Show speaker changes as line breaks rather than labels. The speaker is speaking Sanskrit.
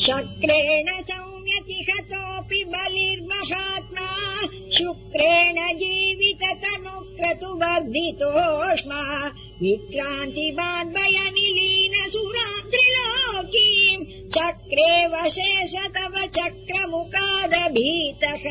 शक्रेण संयतिशतोऽपि बलिर्महात्मा। शुक्रेण जीवितनुक्रतुवर्धितोष्म विक्रान्ति वाद्वयमिलीन चक्रे वशेष तव चक्रमुकादभीतः